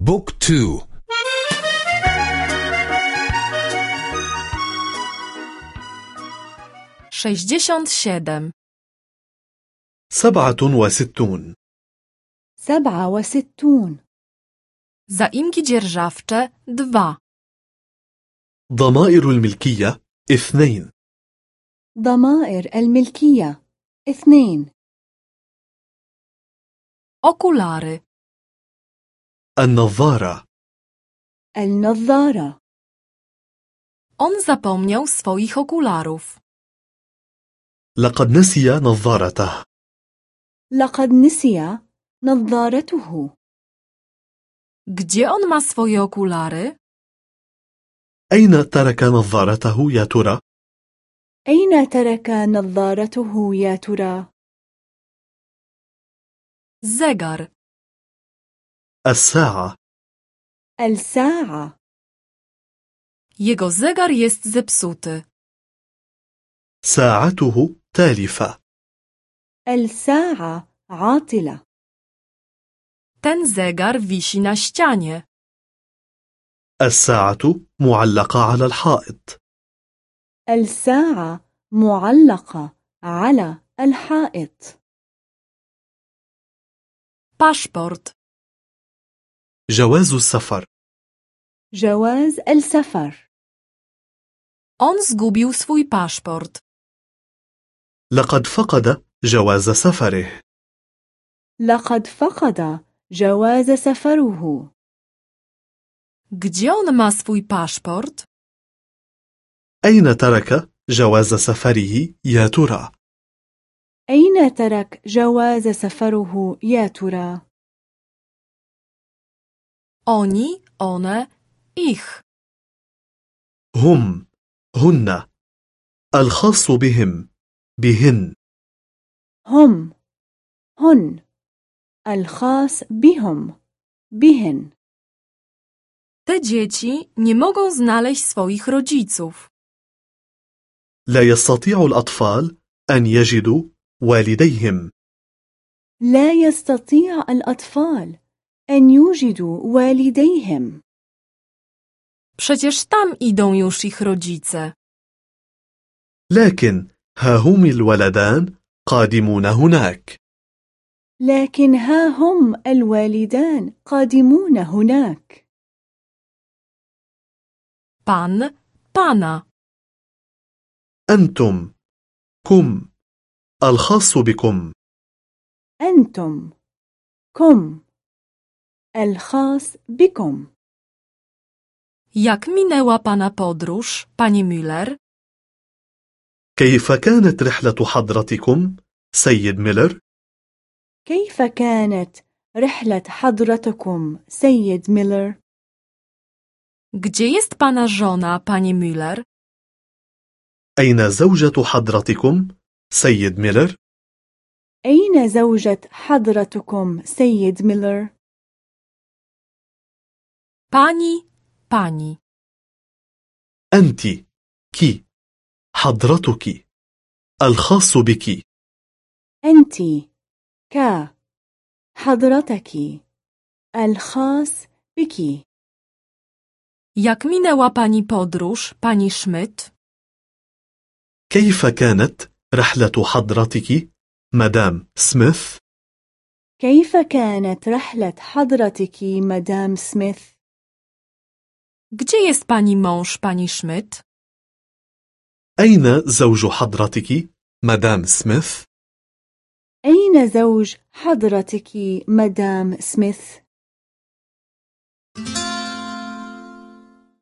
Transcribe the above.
بوك تو. sześćdziesiąt siedem, سبعة وستون. سبعة وستون. zaimki dzierżawcze dwa, ضمائر الملكية اثنين. ضمائر الملكية اثنين. Okulary, النظارة النظارة on zapomniał swoich okularów. لقد نسي نظارته لقد نسي نظارته Gdzie on ma swoje okulary? أين ترك نظارته يا ترى؟ أين ترك نظارته يا ترى؟ Zegar, الساعة. الساعة. Jego zegar jest zepsuty. ساعته تالفة. الساعة عاطلة. Ten zegar wisi na ścianie. الساعة معلقة على الحائط. الساعة معلقة على الحائط. Paszport, جواز السفر جواز السفر on zgubił swój paszport. لقد فقد جواز سفره لقد فقد جواز سفره Gdzie on ma swój paszport? أين ترك جواز سفره يا ترى؟ أين ترك جواز سفره يا ترى؟ Oni, one, ich. هم هن. الخاص بهم بهن. هم هن. الخاص بهم بهن. Te dzieci nie mogą znaleźć swoich rodziców. لا يستطيع الأطفال أن يجدوا والديهم. لا يستطيع الأطفال أن يوجدوا والديهم. Przecież tam idą już ich rodzice. لكن ها هم الولدان قادمون هناك. لكن ها هم الوالدان قادمون هناك. Pan, pana. أنتم كم الخاص بكم. أنتم كم. الخاص بكم Jak minęła pana podróż, pani Müller? كيف كانت رحلة حضرتكم سيد ميلر؟ كيف كانت رحلة حضرتكم سيد ميلر؟ Gdzie jest pana żona, pani Müller? أين زوجة حضرتكم سيد ميلر؟ أين زوجة حضرتكم سيد ميلر؟ Pani, pani. أنت كي حضرتك الخاص بك أنت ك حضرتك الخاص بك Jak minęła pani podróż, pani Schmidt? كيف كانت رحلة حضرتك مدام سميث؟ كيف كانت رحلة حضرتك مدام سميث؟ Gdzie jest pani mąż, pani Schmidt? أين زوج حضرتك مدام سميث؟ أين زوج حضرتك مدام سميث؟